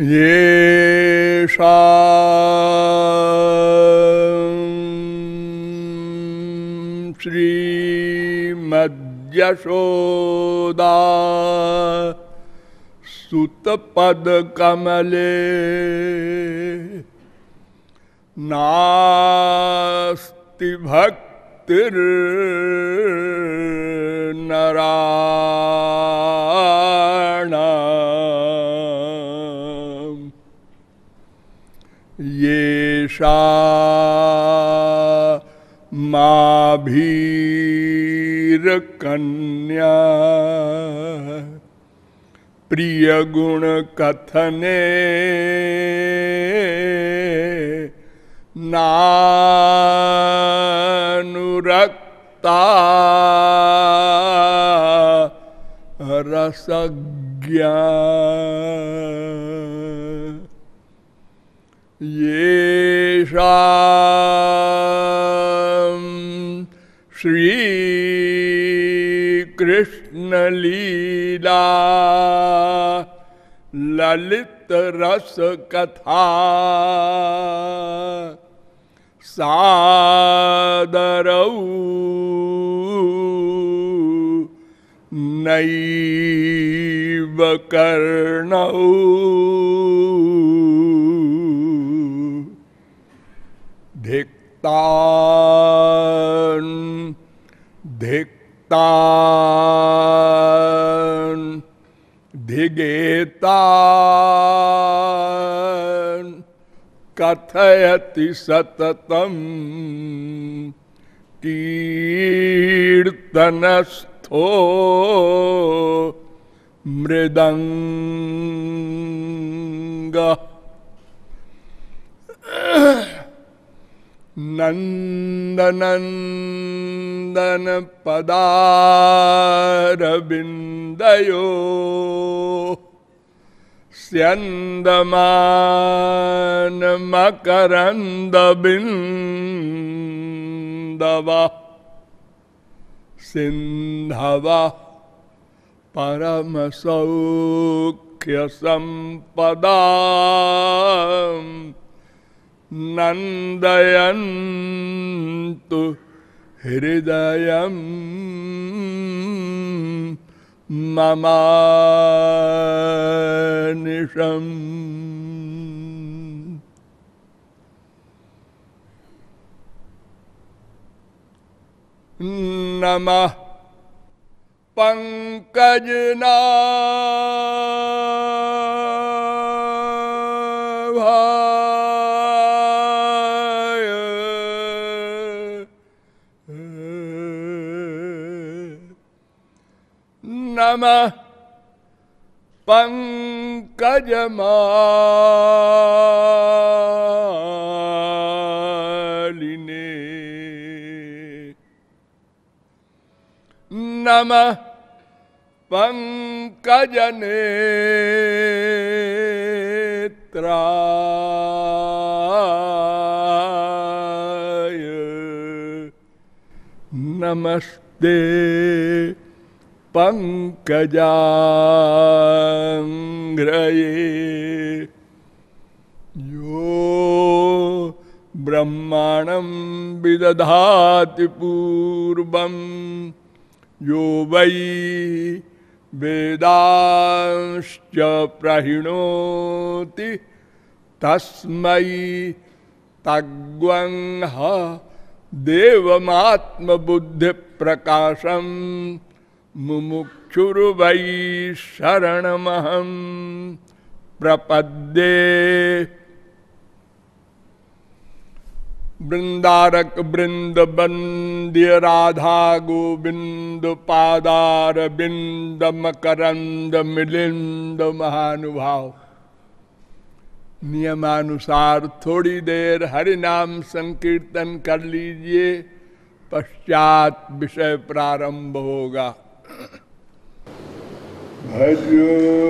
येषा। श्रीमद्यशोदा सुतपदकमले नास्ति भक्तिर्नराण येषा माभीरकन्या प्रियगुणकथने नानुरक्ता रसज्ञा। येषा श्रीकृष्णलीला ललितरसकथा सादरौ नैव कर्णौ। धिक्तान् धिक्तान् धिगेतान् कथयति सततं कीर्तनस्थो मृदङ्गः। नन्दनन्दन पदारविन्दयो स्यन्दमानमकरन्दबिन्दव। सिन्धव परमसौख्यसम्पदाम्। नन्दयन्तु हृदयं ममानिशम् नमः पङ्कजना। नमः पङ्कजमालिने नमः पङ्कजनेत्राय नमस्ते। पङ्कजाङ्घ्रये यो ब्रह्माणं विदधाति पूर्वं। यो वै वेदांश्च प्रहिणोति। तस्मै तग्वंह देवमात्मबुद्धिप्रकाशम्। मुमुक्षुर्वै शरणमहं प्रपद्ये। वृंदारक वृंद बंद्य राधा गोविंद पादार बिंद मकरंद मिलिंद महानुभाव। नियमानुसार थोड़ी देर हरि नाम संकीर्तन कर लीजिए, पश्चात विषय प्रारंभ होगा। भजो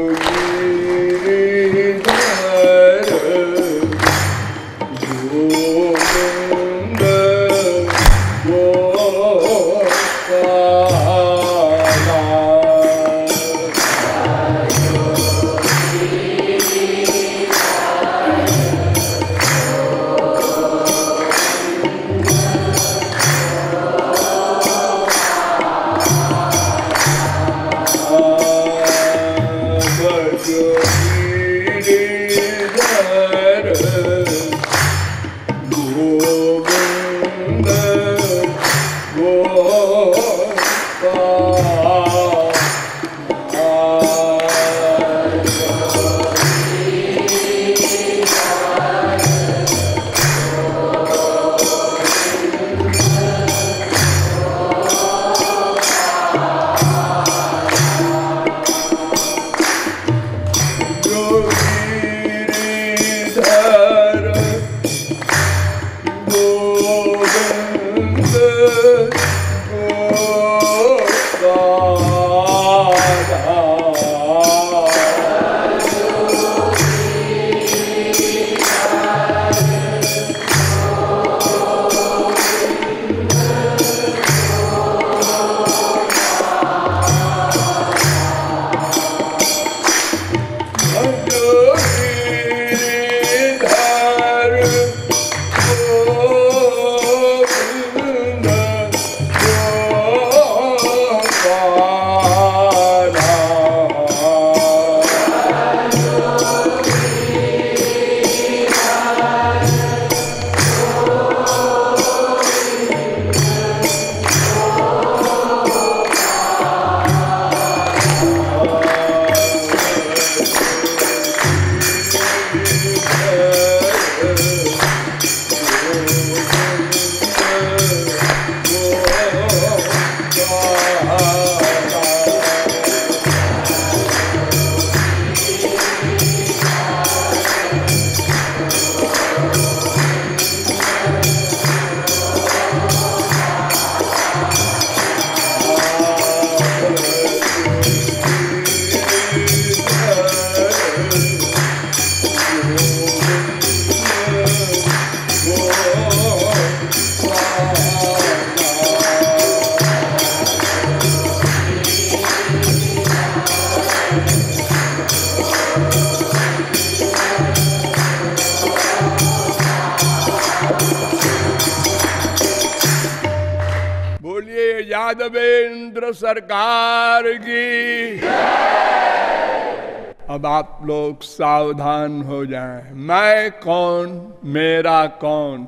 लोग सावधान हो जाएँ। मैं कौन? मेरा कौन?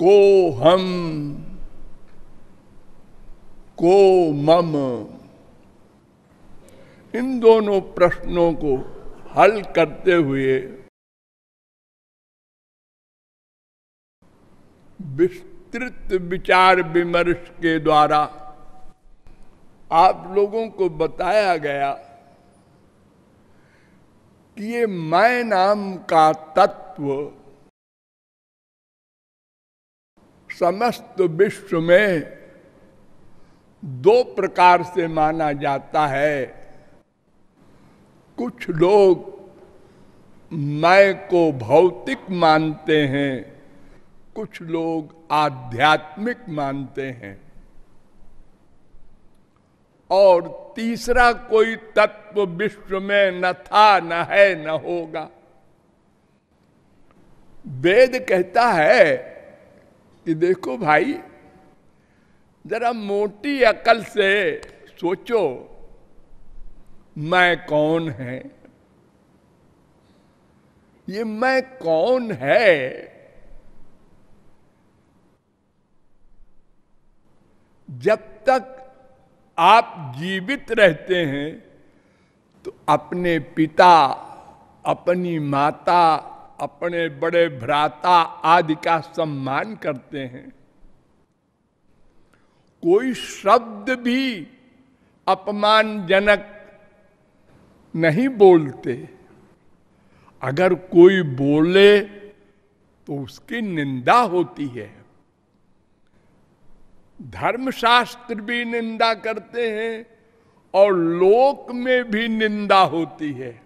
को हम। को मम। इन दोनों प्रश्नों को हल करते हुए विस्तृत विचार विमर्श के द्वारा आप लोगों को बताया गया कि ये मैं नाम का तत्व समस्त विश्व में दो प्रकार से माना जाता है। कुछ लोग मैं को भौतिक मानते हैं, कुछ लोग आध्यात्मिक मानते हैं। और तीसरा कोई तत्व विश्व में न था, न है, न होगा। वेद कहता है कि देखो भाई, जरा मोटी अकल से सोचो, मैं कौन है? ये मैं कौन है? जब तक आप जीवित रहते हैं तो अपने पिता, अपनी माता, अपने बड़े भ्राता आदि का सम्मान करते हैं। कोई शब्द भी अपमानजनक नहीं बोलते। अगर कोई बोले तो उसकी निंदा होती है। धर्मशास्त्र भी निंदा करते हैं और लोक में भी निंदा होती है।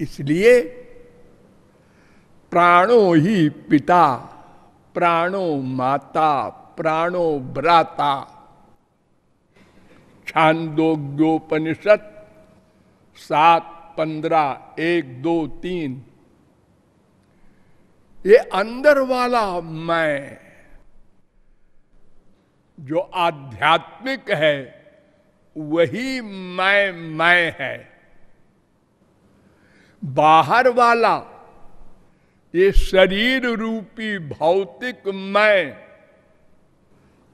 इसलिए प्राणो ही पिता, प्राणो माता, प्राणो भ्राता, छांदोग्योपनिषद सात, पंद्रह, एक, दो, तीन ये अंदर वाला मैं जो आध्यात्मिक है, वही मैं मैं है। बाहर वाला, ये शरीर रूपी भौतिक मैं,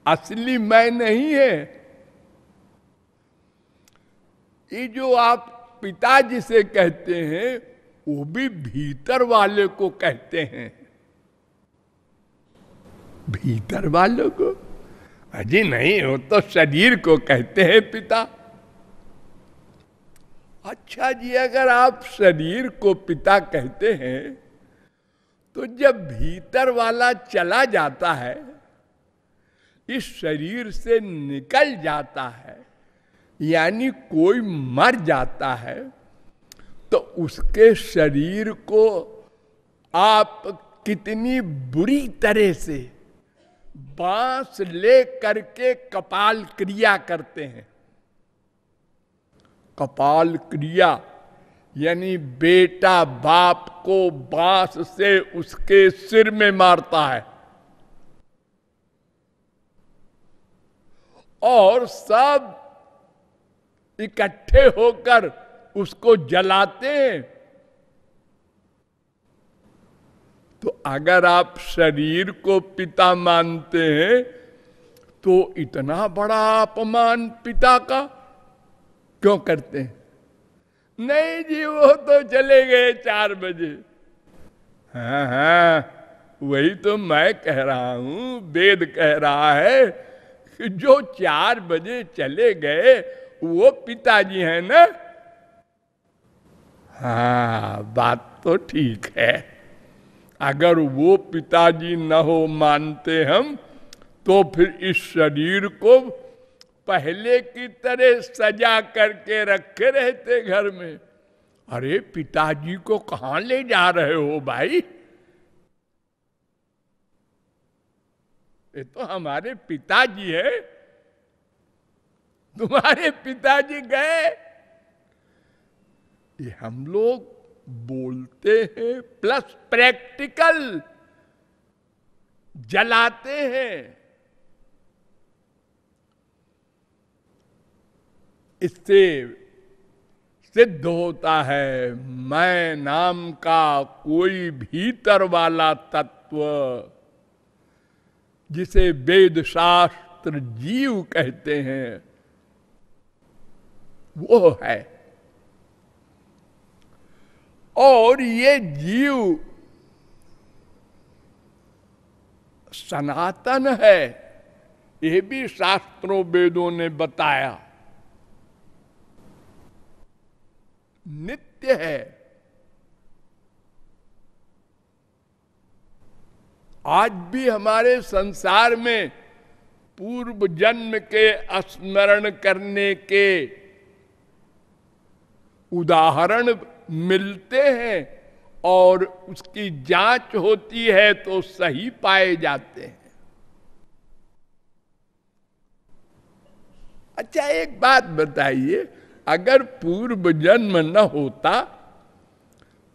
असली मैं नहीं है। ये जो आप पिताजी से कहते हैं, वो भी भीतर वाले को कहते हैं। भीतर वालों को। अजी नहीं हो तो शरीर को कहते हैं पिता। अच्छा जी, अगर आप शरीर को पिता कहते हैं तो जब भीतर वाला चला जाता है, इस शरीर से निकल जाता है, यानी कोई मर जाता है तो उसके शरीर को आप कितनी बुरी तरह से बाँस ले करके कपाल क्रिया करते हैं। कपाल क्रिया यानी बेटा बाप को बाँस से उसके सिर में मारता है। और सब इकट्ठे होकर उसको जलाते हैं। तो अगर आप शरीर को पिता मानते हैं तो इतना बड़ा अपमान पिता का क्यों करते हैं? नहीं जी, वो तो चले गए चार बजे। हाँ हाँ वही तो मैं कह रहा हूँ, वेद कह रहा है कि जो चार बजे चले गए, वो पिताजी हैं ना? हाँ बात तो ठीक है। अगर वो पिताजी न हो मानते हम तो फिर इस शरीर को पहले की तरह सजा करके रखे रहते घर में। अरे, पिताजी को कहा ले जा रहे हो भाई? ये तो हमारे पिताजी है। तुम्हारे पिताजी गए? ये हम लोग बोलते हैं प्लस प्रैक्टिकल जलाते हैं। इससे सिद्ध होता है, मैं नाम का कोई भीतर वाला तत्व, जिसे वेद शास्त्र जीव कहते हैं, वो है। और ये जीव सनातन है, ये भी शास्त्रों वेदों ने बताया। नित्य है। आज भी हमारे संसार में पूर्व जन्म के स्मरण करने के उदाहरण मिलते हैं और उसकी जाँच होती है तो सही पाए जाते हैं। अच्छा एक बात बताइए, अगर पूर्व जन्म न होता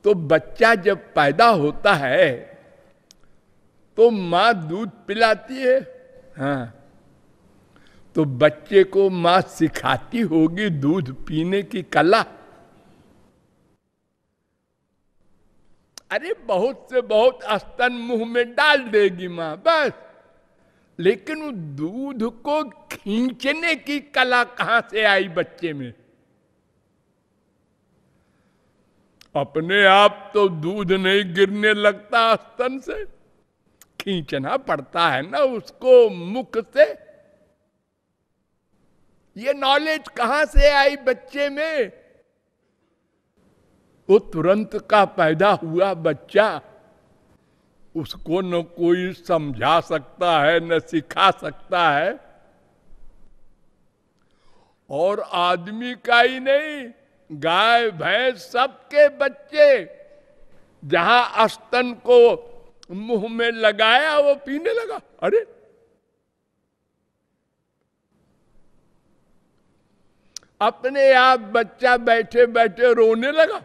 तो बच्चा जब पैदा होता है तो माँ दूध पिलाती है? हाँ। तो बच्चे को माँ सिखाती होगी दूध पीने की कला? अरे बहुत से बहुत स्तन मुँह में डाल देगी माँ, बस। लेकिन वो दूध को खींचने की कला कहाँ से आई बच्चे में? अपने आप तो दूध नहीं गिरने लगता स्तन से। खींचना पड़ता है ना उसको मुख से। ये नॉलेज कहाँ से आई बच्चे में? वो तुरंत का पैदा हुआ बच्चा, उसको न कोई समझा सकता है, न सिखा सकता है। और आदमी का ही नहीं, गाय, भैंस सबके बच्चे। जहाँ अस्तन को मुँह में लगाया, वो पीने लगा। अरे! अपने आप बच्चा बैठे बैठे रोने लगा।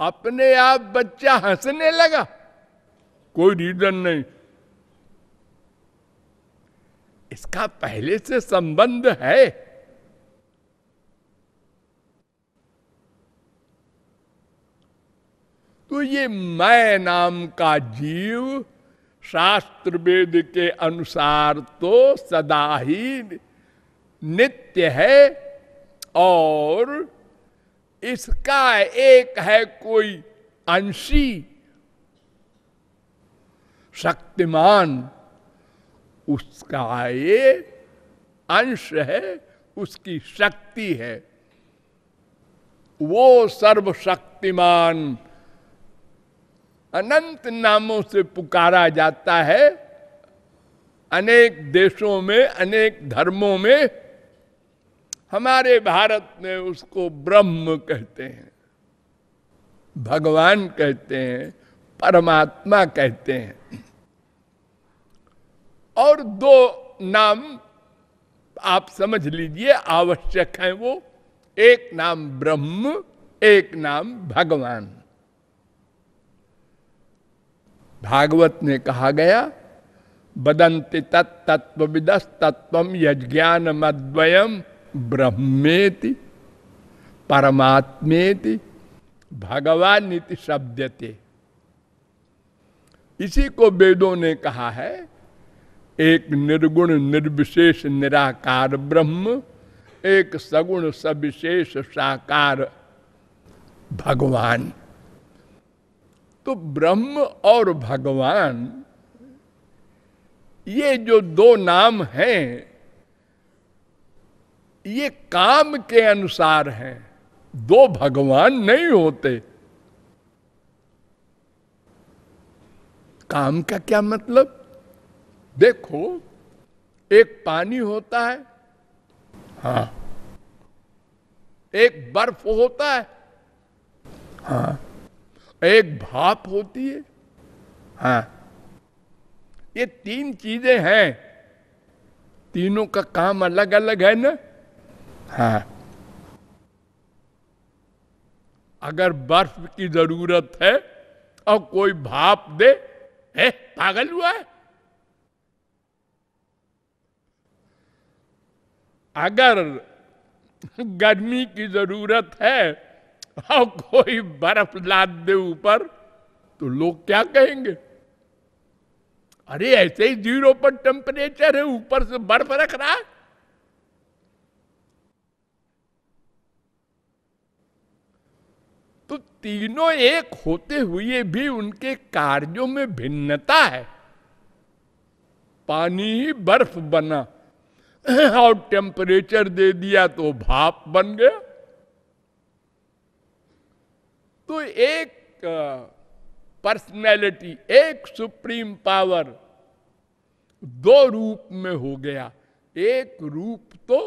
अपने आप बच्चा हंसने लगा। कोई रीजन नहीं। इसका पहले से संबंध है। तो ये मैं नाम का जीव शास्त्र वेद के अनुसार तो सदा ही नित्य है और इसका एक है कोई अंशी। शक्तिमान, उसका ये अंश है, उसकी शक्ति है। वो सर्वशक्तिमान। अनंत नामों से पुकारा जाता है। अनेक देशों में, अनेक धर्मों में हमारे भारत में उसको ब्रह्म कहते हैं, भगवान कहते हैं, परमात्मा कहते हैं। और दो नाम आप समझ लीजिए, आवश्यक है वो। एक नाम ब्रह्म, एक नाम भगवान। भागवत में कहा गया, बदंति तत्व विदस तत्व यज्ञान मद्वयम ब्रह्मेति, परमात्मेति भगवान नीति शब्दते। इसी को वेदों ने कहा है, एक निर्गुण, निर्विशेष, निराकार ब्रह्म, एक सगुण, सविशेष, साकार भगवान। तो ब्रह्म और भगवान, ये जो दो नाम हैं ये काम के अनुसार हैं। दो भगवान नहीं होते। काम का क्या मतलब? देखो, एक पानी होता है हाँ। एक बर्फ़ होता है हाँ। एक भाप होती है हाँ। ये तीन चीज़ें हैं। तीनों का काम अलग अलग है ना? हाँ। अगर बर्फ़ की ज़रूरत है और कोई भाप दे, है, पागल हुआ है? अगर गर्मी की ज़रूरत है और कोई बर्फ़ लाद दे ऊपर तो लोग क्या कहेंगे? अरे, ऐसे ही ज़ीरो पर टेम्परेचर है, ऊपर से बर्फ़ रख रहा है तो तीनों एक होते हुए भी उनके कार्यों में भिन्नता है। पानी ही बर्फ़ बना। और टेम्परेचर दे दिया तो भाप बन गया। तो एक पर्सनैलिटी एक सुप्रीम पावर दो रूप में हो गया। एक रूप तो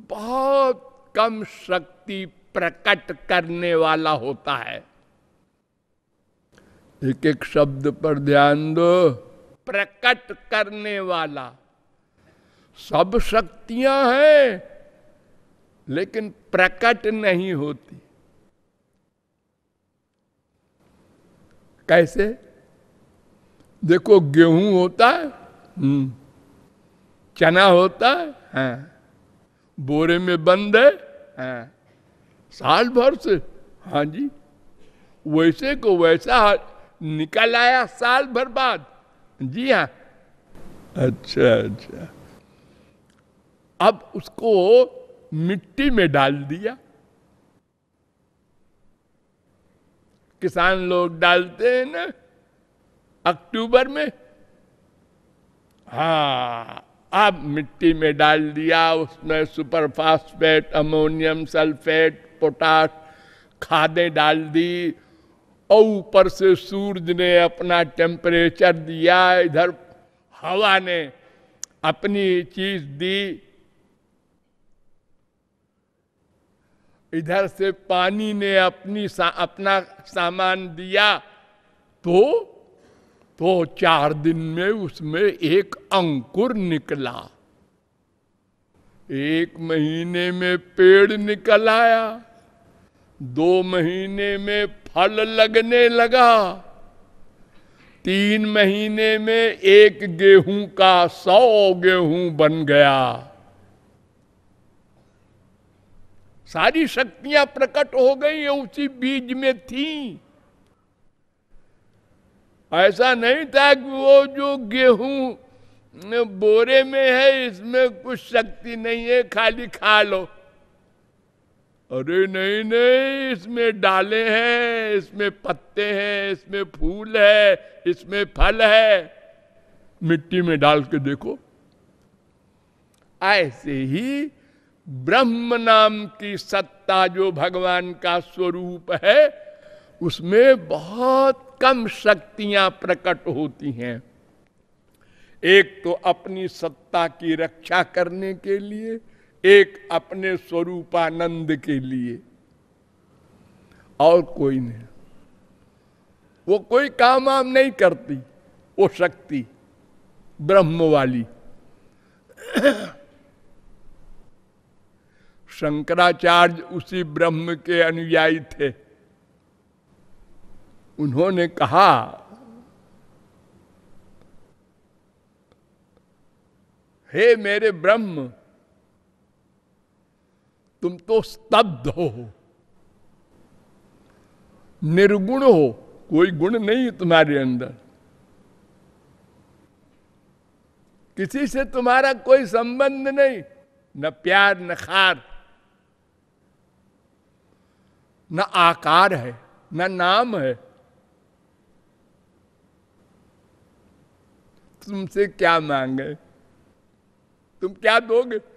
बहुत कम शक्ति प्रकट करने वाला होता है एक एक शब्द पर ध्यान दो प्रकट करने वाला सब शक्तियाँ हैं लेकिन प्रकट नहीं होती कैसे देखो गेहूँ होता है हम्म। चना होता है हाँ। बोरे में बंद है हाँ। साल भर से। हाँ जी। वैसे को वैसा निकल आया साल भर बाद। जी हाँ। अच्छा अच्छा। अब उसको मिट्टी में डाल दिया। किसान लोग डालते हैं ना, अक्टूबर में। हाँ अब मिट्टी में डाल दिया उसमें super phosphate ammonium sulphate potash खादें डाल दी और ऊपर से सूरज ने अपना टेम्परेचर दिया इधर हवा ने अपनी चीज़ दी। इधर से पानी ने अपनी सा, अपना सामान दिया। तो तो चार दिन में उसमें एक अंकुर निकला। एक महीने में पेड़ निकल आया। दो महीने में फल लगने लगा। तीन महीने में एक गेहूँ का सौ गेहूँ बन गया। सारी शक्तियाँ प्रकट हो गई उसी बीज में थी। ऐसा नहीं था कि वो जो गेहूँ बोरे में है, इसमें कुछ शक्ति नहीं है, खाली खा लो। अरे नहीं नहीं, इसमें डाले हैं, इसमें पत्ते हैं, इसमें फूल है, इसमें फल है। मिट्टी में डाल के देखो। ऐसे ही ब्रह्म नाम की सत्ता जो भगवान का स्वरूप है, उसमें बहुत कम शक्तियाँ प्रकट होती हैं। एक तो अपनी सत्ता की रक्षा करने के लिए एक अपने स्वरूपानंद के लिए। और कोई नहीं। वो कोई काम आम नहीं करती। वो शक्ति, ब्रह्म वाली। शंकराचार्य उसी ब्रह्म के अनुयायी थे। उन्होंने कहा, हे मेरे ब्रह्म तुम तो स्तब्ध हो। निर्गुण हो, कोई गुण नहीं तुम्हारे अंदर। किसी से तुम्हारा कोई संबंध नहीं, न प्यार, न खार, न आकार है, न नाम है। तुमसे क्या मांगे? तुम क्या दोगे?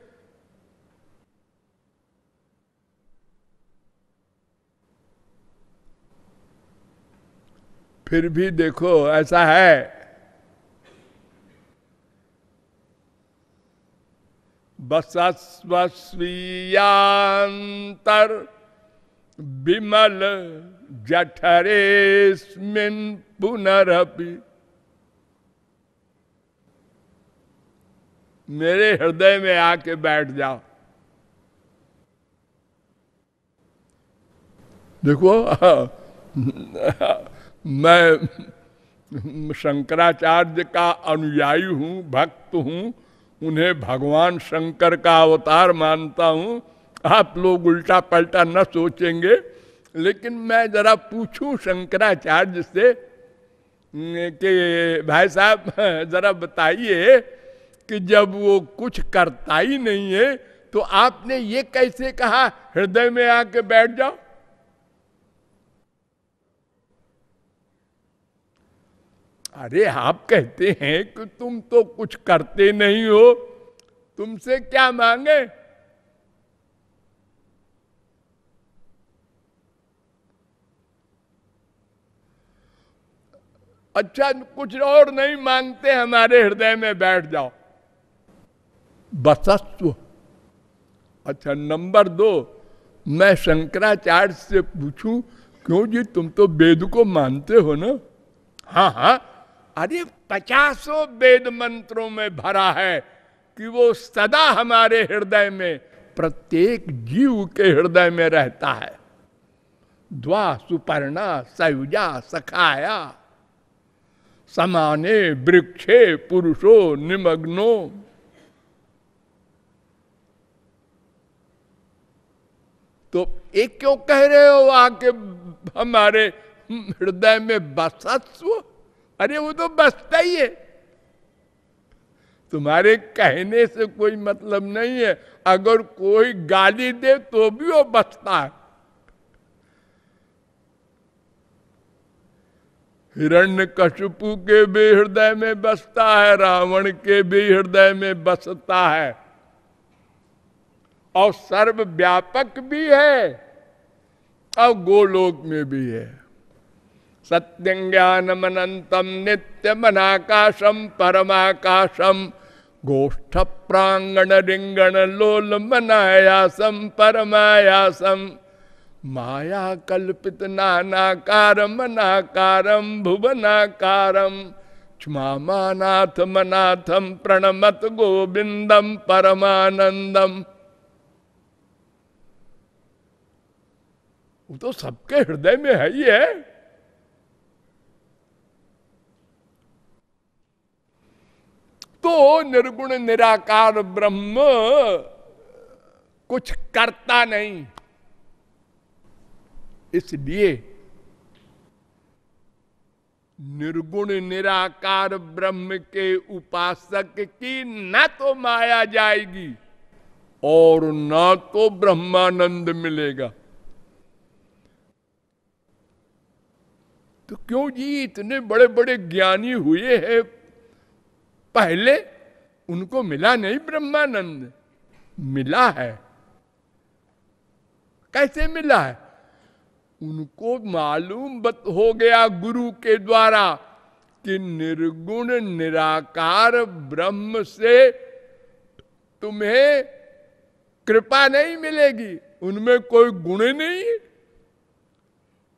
फिर भी देखो, ऐसा है। बसस्वीयांतर विमल जठरेस्मिन पुनरपि। मेरे हृदय में आके बैठ जाओ। देखो मैं शंकराचार्य का अनुयायी हूँ, भक्त हूँ, उन्हें भगवान शंकर का अवतार मानता हूँ। आप लोग उल्टा पलटा न सोचेंगे, लेकिन मैं जरा पूछूँ शंकराचार्य से, कि भाई साहब, जरा बताइए कि जब वो कुछ करता ही नहीं है तो आपने ये कैसे कहा, हृदय में आके बैठ जाओ। अरे आप कहते हैं कि तुम तो कुछ करते नहीं हो, तुमसे क्या मांगे? अच्छा कुछ और नहीं मांगते हमारे हृदय में, बैठ जाओ। बसस्व अच्छा नंबर दो, मैं शंकराचार्य से पूछूँ, क्यों जी तुम तो वेद को मानते हो ना? हाँ हाँ अरे पचासों वेद मंत्रों में भरा है कि वो सदा हमारे हृदय में, प्रत्येक जीव के हृदय में रहता है। द्वा सुपर्णा सयुजा सखाया, समाने वृक्षे पुरुषो निमग्नो। तो एक क्यों कह रहे हो आके हमारे हृदय में बसत्व? अरे वो तो बसता ही है। तुम्हारे कहने से कोई मतलब नहीं है। अगर कोई गाली दे तो भी वो बसता है। हिरण्य कशुपु के भी हृदय में बसता है, रावण के भी हृदय में बसता है। और सर्व व्यापक भी है और गोलोक में भी है। मनायासम परमायासम माया कल्पित नानाकार मनाकारम भुवनाकारम क्षमानाथ मनाथम प्रणमत गोविंदम परमानंदम वो तो सबके हृदय में है ही है। तो निर्गुण निराकार ब्रह्म कुछ करता नहीं। इसलिए निर्गुण निराकार ब्रह्म के उपासक की न तो माया जाएगी और न तो ब्रह्मानंद मिलेगा। तो क्यों जी इतने बड़े बड़े ज्ञानी हुए हैं? पहले उनको मिला नहीं ब्रह्मानंद। मिला है। कैसे मिला है? उनको मालूम हो गया गुरु के द्वारा कि निर्गुण, निराकार ब्रह्म से तुम्हें कृपा नहीं मिलेगी। उनमें कोई गुण नहीं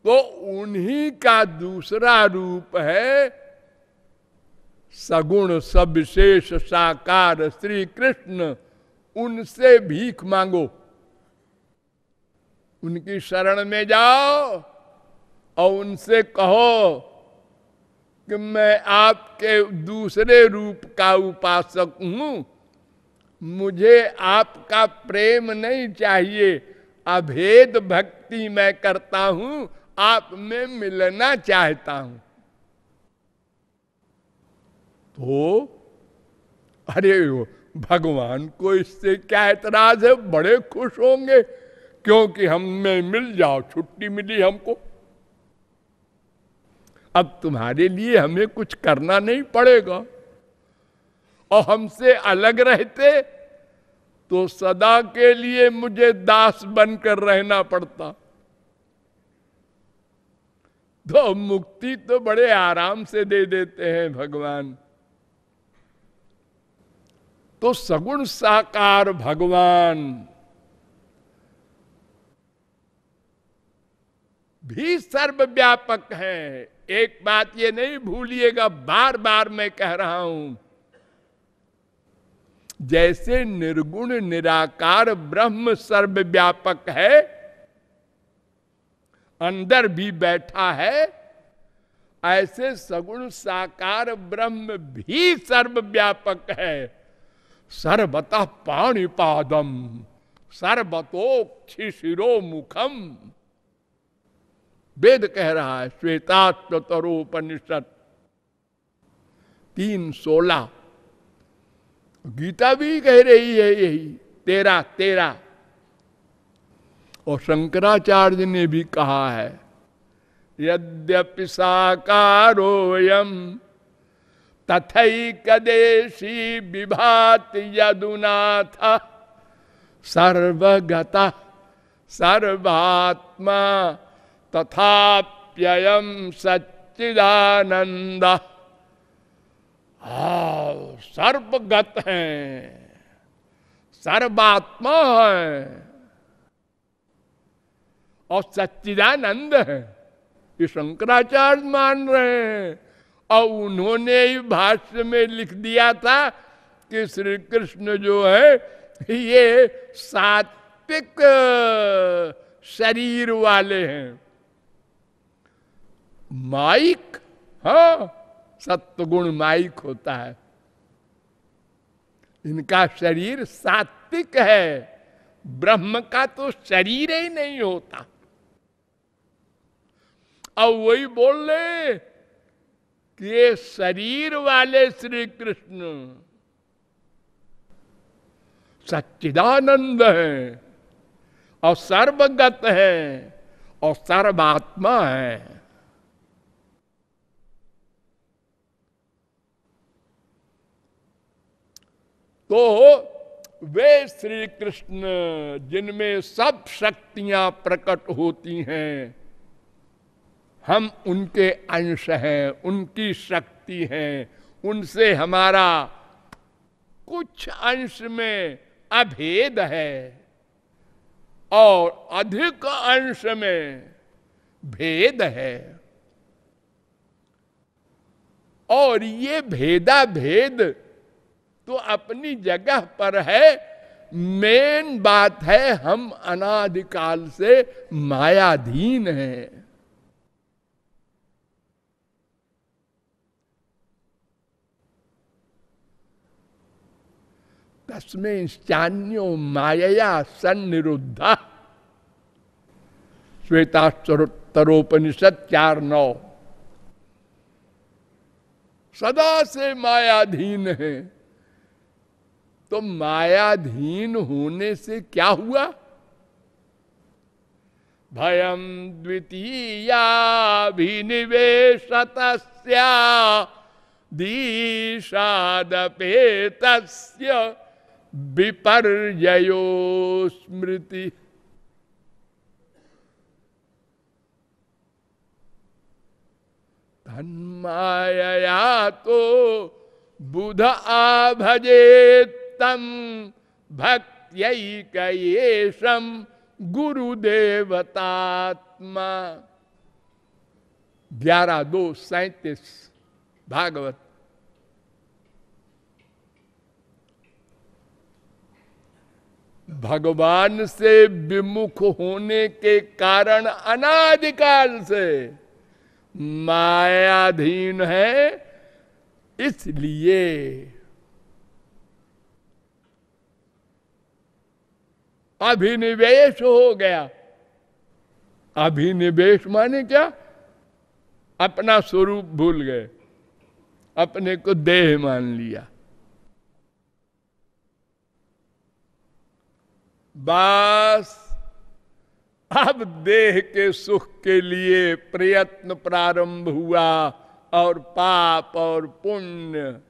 तो उन्हीं का दूसरा रूप है सगुण सविशेष साकार श्री कृष्ण, उनसे भीख मांगो। उनकी शरण में जाओ और उनसे कहो कि मैं आपके दूसरे रूप का उपासक हूँ। मुझे आपका प्रेम नहीं चाहिए। अभेद भक्ति मैं करता हूँ, आप में मिलना चाहता हूँ। तो अरे भगवान को इससे क्या एतराज़ है? बड़े खुश होंगे, क्योंकि हमें मिल जाओ, छुट्टी मिली हमको। अब तुम्हारे लिए हमें कुछ करना नहीं पड़ेगा। और हमसे अलग रहते तो सदा के लिए मुझे दास बनकर रहना पड़ता। तो मुक्ति तो बड़े आराम से दे देते हैं भगवान। तो सगुण साकार भगवान। भी सर्वव्यापक है। एक बात ये नहीं भूलिएगा बार बार मैं कह रहा हूँ, जैसे निर्गुण, निराकार ब्रह्म सर्वव्यापक है, अंदर भी बैठा है, ऐसे सगुण साकार ब्रह्म भी सर्वव्यापक है। सर्वतः पाणिपादम सर्वतोक्षिशिरो मुखम वेद कह रहा है श्वेतात्मतरोपनिषद तीन सोलह गीता भी कह रही है यही, तेरा तेरा। और शंकराचार्य ने भी कहा है, यद्यपि साकारोयम तथैकदेशी विभात यदुनाथ। सर्वगत, सर्वात्मा तथाप्ययम सच्चिदानंद सर्वगत है, सर्वात्मा है, और सच्चिदानंद है। ये शंकराचार्य मान रहे हैं। और उन्होंने ही भाष्य में लिख दिया था कि श्री कृष्ण जो है, ये सात्विक शरीर वाले हैं। माइक हाँ सत्वगुण माइक होता है। इनका शरीर सात्विक है, ब्रह्म का तो शरीर ही नहीं होता। और वही बोल रहे कि ये शरीर वाले श्री कृष्ण सच्चिदानंद है, और सर्वगत है, और सर्वात्मा है। तो वे श्री कृष्ण जिनमें सब शक्तियाँ प्रकट होती हैं हम उनके अंश हैं, उनकी शक्ति है, उनसे हमारा कुछ अंश में अभेद है और अधिक अंश में भेद है। और ये भेदा भेद तो अपनी जगह पर है। मेन बात है, हम अनादिकाल से मायाधीन हैं। तस्में चान्यो माया सन्निरुद्धा। श्वेतास्तरोपनिषद चार नौ सदा से मायाधीन है। तो मायाधीन होने से क्या हुआ? भयम द्वितीयाभिनिवेशत दीशादपेत विपर्यो स्मृति। धन्माया तो बुध आभजे तम भक्त्यैकयेशम गुरुदेवतात्मा। ग्यारह दो सैतीस भागवत। भगवान से विमुख होने के कारण अनादिकाल से मायाधीन है, इसलिए अभिनिवेश हो गया। अभिनिवेश माने क्या? अपना स्वरूप भूल गए, अपने को देह मान लिया। बस, अब देह के सुख के लिए प्रयत्न प्रारंभ हुआ और पाप और पुण्य।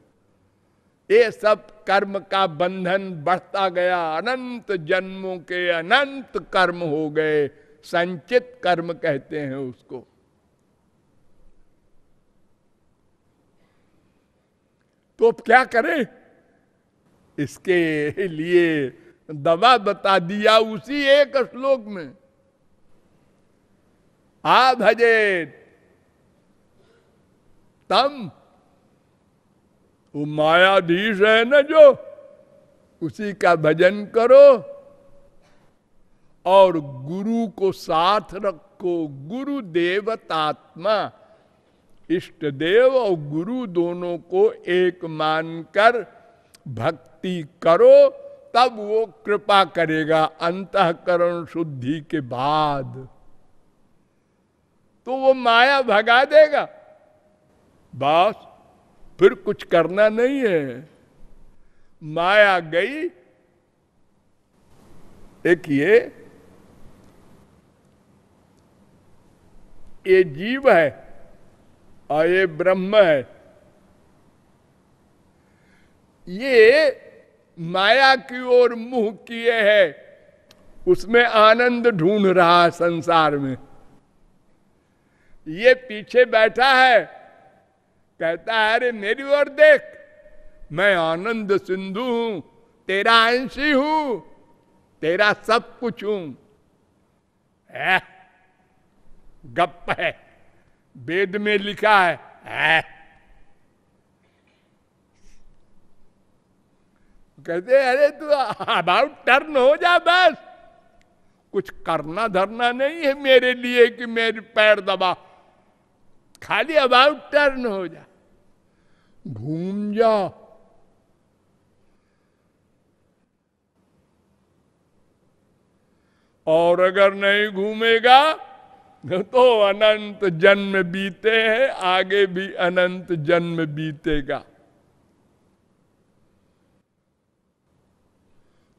ये सब कर्म का बंधन बढ़ता गया। अनंत जन्मों के अनंत कर्म हो गए। संचित कर्म कहते हैं उसको। तो अब क्या करें? इसके लिए दवा बता दिया उसी एक श्लोक में। आ भजे तम, वो मायाधीश है ना जो, उसी का भजन करो और गुरु को साथ रखो, गुरु देवतात्मा, इष्ट देव और गुरु दोनों को एक मानकर भक्ति करो। तब वो कृपा करेगा अंतकरण शुद्धि के बाद। तो वो माया भगा देगा। बस, फिर कुछ करना नहीं है। माया गई, एक ये ये जीव है और ये ब्रह्म है। ये माया की ओर मुँह किए है उसमें आनंद ढूंढ रहा संसार में ये पीछे बैठा है कहता है अरे मेरी ओर देख मैं आनंद सिंधु हूँ तेरा अंशी हूँ तेरा सब कुछ हूँ है गप है वेद में लिखा है, है। कहते अरे तू अबाउट टर्न हो जा बस। कुछ करना धरना नहीं है मेरे लिए कि मेरे पैर दबा। खाली अबाउट टर्न हो जा। घूम जा। और अगर नहीं घूमेगा तो अनंत जन्म बीते हैं, आगे भी अनंत जन्म बीतेगा।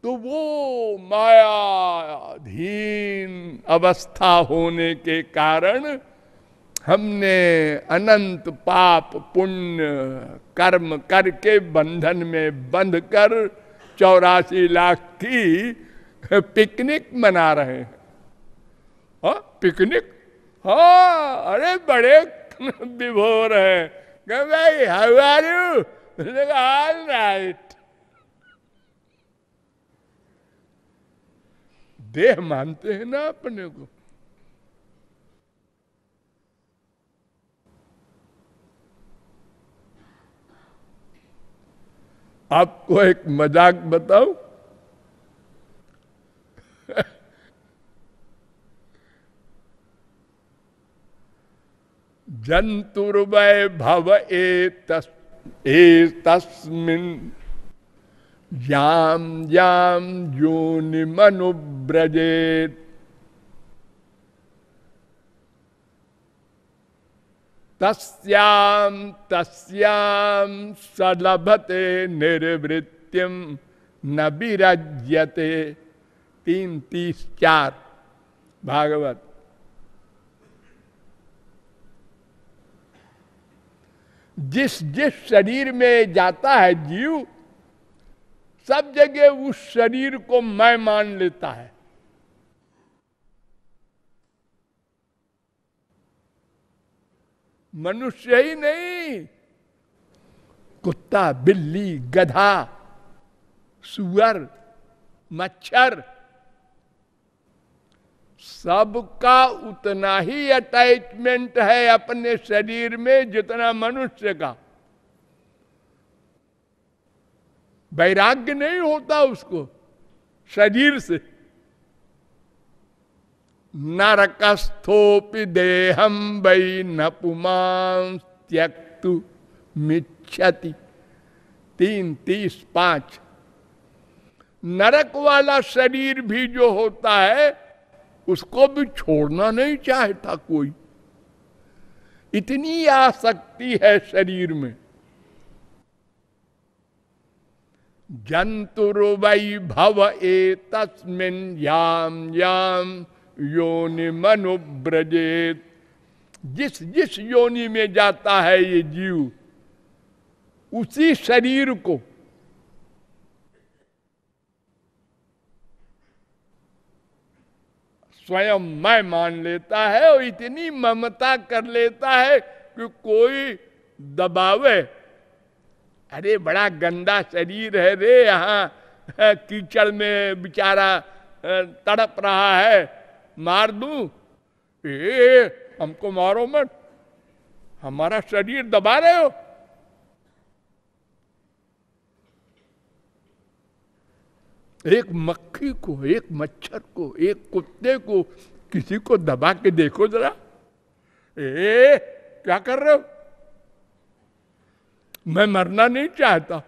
तो वो मायाधीन अवस्था होने के कारण हमने अनंत पाप पुण्य कर्म करके बंधन में बंध कर चौरासी लाख की पिकनिक मना रहे हैं। हा? पिकनिक? हाँ अरे बड़े विभोर है। भाई हाउ आर यू राइट देह मानते हैं ना अपने को। आपको एक मज़ाक बताऊँ? जंतुर्वय भव ए तस्मिन याम याम योनि मनुब्रजेत तस्याम तस्याम सलभते निर्वृत्तिम न विरज्यते। तीन, तीस, चार। भागवत। जिस जिस शरीर में जाता है जीव सब जगह उस शरीर को मैं मान लेता है। मनुष्य ही नहीं। कुत्ता, बिल्ली, गधा, सुअर, मच्छर, सबका उतना ही अटैचमेंट है अपने शरीर में जितना मनुष्य का। वैराग्य नहीं होता उसको, शरीर से। नरकस्थोपि देहम वै न पुमां त्यक्तु मिच्छति। तीन, तीस, पाँच। नरक वाला शरीर भी जो होता है, उसको भी छोड़ना नहीं चाहता कोई। इतनी आसक्ति है शरीर में। जंतुर्वै भव ए तस्मिन याम याम योनि मनुब्रजेत जिस जिस योनि में जाता है ये जीव, उसी शरीर को स्वयं मैं मान लेता है और इतनी ममता कर लेता है कि कोई दबावे अरे बड़ा गंदा शरीर है रे यहाँ। कीचड़ में बेचारा तड़प रहा है। मार दू? ए, हमको मारो मत। हमारा शरीर दबा रहे हो? एक मक्खी को, एक मच्छर को, एक कुत्ते को किसी को दबा के देखो जरा। ए, क्या कर रहे हो? मैं मरना नहीं चाहता।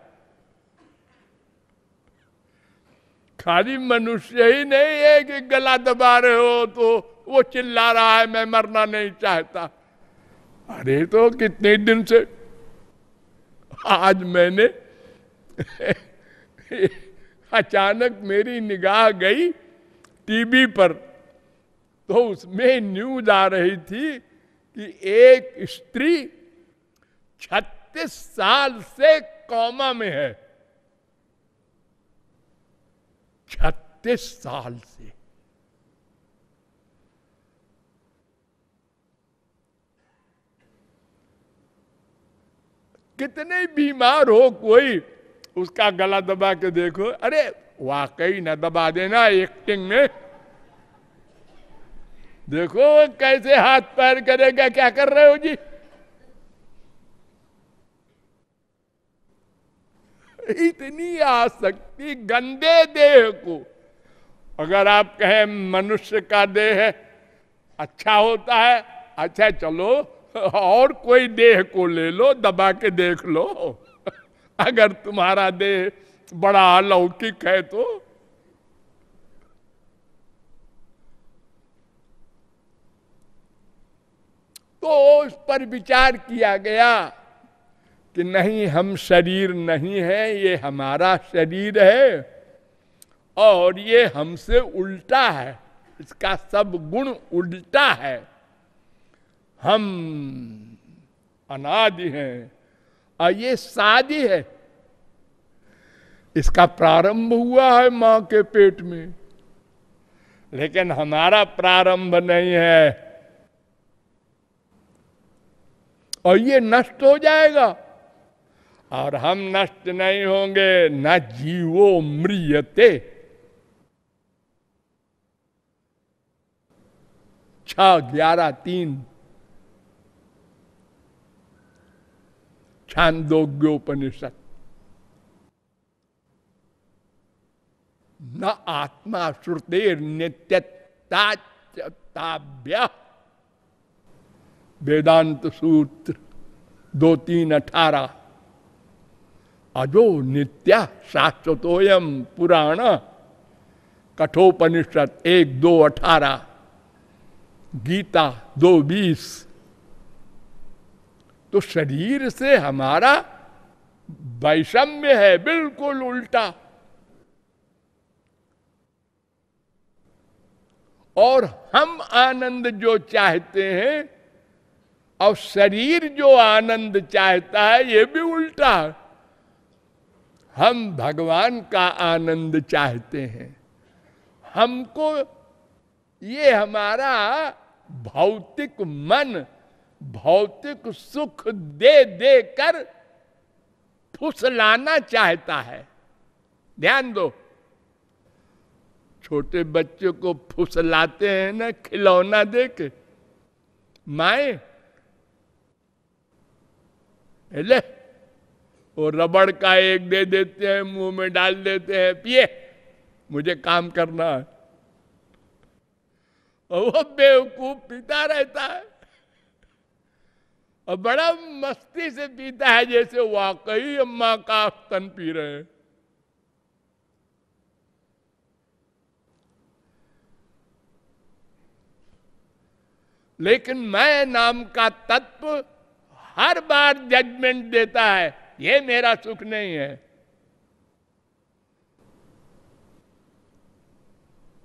खाली मनुष्य ही नहीं है कि गला दबा रहे हो तो वो चिल्ला रहा है, मैं मरना नहीं चाहता। अरे तो कितने दिन से आज मैंने अचानक मेरी निगाह गई टीवी पर तो उसमें न्यूज़ आ रही थी कि एक स्त्री छत्तीस साल से कौमा में है। छत्तीस साल से। कितने बीमार हो कोई, उसका गला दबा के देखो। अरे, वाकई ना दबा देना एक्टिंग में। देखो, कैसे हाथ पैर करेगा, क्या कर रहे हो जी? इतनी आसक्ति गंदे देह को। अगर आप कहें मनुष्य का देह अच्छा होता है अच्छा चलो, और कोई देह को ले लो, दबा के देख लो। अगर तुम्हारा देह बड़ा अलौकिक है तो। तो उस पर विचार किया गया कि नहीं, हम शरीर नहीं है, ये हमारा शरीर है और ये हमसे उल्टा है, इसका सब गुण उल्टा है। हम अनादि हैं, और ये शादी है। इसका प्रारंभ हुआ है माँ के पेट में, लेकिन हमारा प्रारंभ नहीं है। और ये नष्ट हो जाएगा। और हम नष्ट नहीं होंगे, न जीवो मृियते छ ग्यारह तीन। छांदोग्योपनिषद। न आत्मा श्रुतिर नित्यताभ्य वेदांत सूत्र दो तीन अठारह। अजो नित्या शाश्वतोयम पुराण। कठोपनिषद एक, दो, अठारह। गीता, दो, बीस। तो शरीर से हमारा वैषम्य है, बिल्कुल उल्टा। और हम आनंद जो चाहते हैं, और शरीर जो आनंद चाहता है, ये भी उल्टा। हम भगवान का आनंद चाहते हैं। हमको ये हमारा भौतिक मन, भौतिक सुख दे दे कर फुसलाना चाहता है। ध्यान दो। छोटे बच्चों को फुसलाते हैं ना, खिलौना दे के माए, ले। वो रबड़ का एक दे देते हैं, मुँह में डाल देते हैं, पिए। मुझे काम करना है। और वो बेवकूफ़ पीता रहता है। और बड़ा मस्ती से पीता है, जैसे वाकई अम्मा का स्तन पी रहे हैं। लेकिन मैं नाम का तत्व हर बार जजमेंट देता है। ये मेरा सुख नहीं है।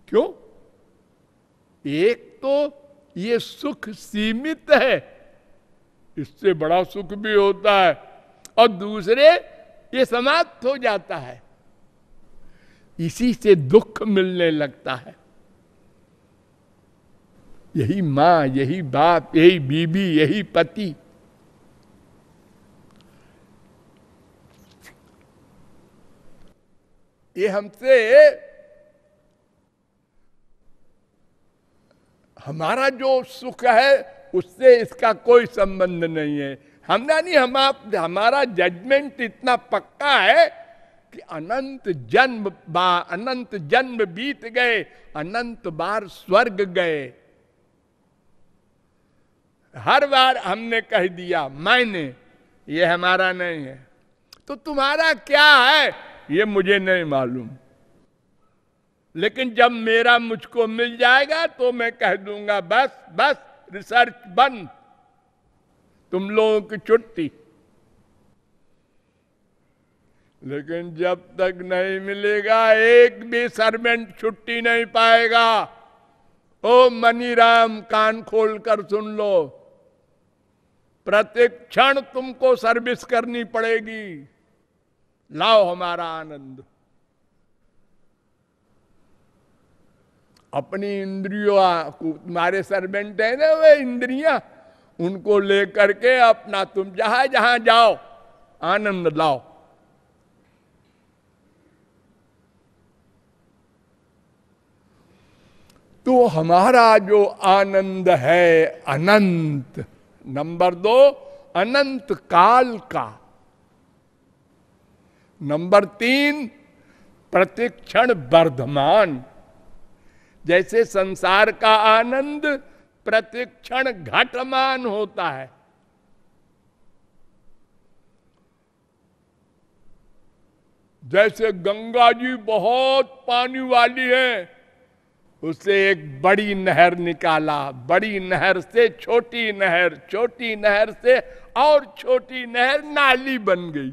क्यों? एक तो ये सुख सीमित है, इससे बड़ा सुख भी होता है, और दूसरे ये समाप्त हो जाता है। इसी से दुख मिलने लगता है। यही माँ, यही बाप, यही बीबी, यही पति ये हमसे हमारा जो सुख है, उससे इसका कोई संबंध नहीं है। हमने नहीं, हम आप, हमारा जजमेंट इतना पक्का है कि अनंत जन्म बा, अनंत जन्म बीत गए, अनंत बार स्वर्ग गए। हर बार हमने कह दिया मैंने ये हमारा नहीं है। तो तुम्हारा क्या है? ये मुझे नहीं मालूम। लेकिन जब मेरा मुझको मिल जाएगा तो मैं कह दूँगा, बस बस, रिसर्च बंद। तुम लोगों की छुट्टी। लेकिन जब तक नहीं मिलेगा, एक भी सर्वेंट छुट्टी नहीं पाएगा। ओ मनीराम, कान खोल कर सुन लो। प्रत्येक क्षण तुमको सर्विस करनी पड़ेगी। लाओ हमारा आनंद। अपनी इंद्रियों तुम्हारे सर्वेंट है ना वे इंद्रिया, उनको लेकर के अपना तुम जहाँ जहाँ जाओ, आनंद लाओ। तो हमारा जो आनंद है, अनंत। नंबर दो, अनंत काल का। नंबर तीन, प्रतिक्षण वर्धमान। जैसे संसार का आनंद, प्रतिक्षण घटमान होता है। जैसे गंगा जी बहुत पानी वाली है उससे एक बड़ी नहर निकाला, बड़ी नहर से छोटी नहर छोटी नहर से और छोटी नहर नाली बन गई।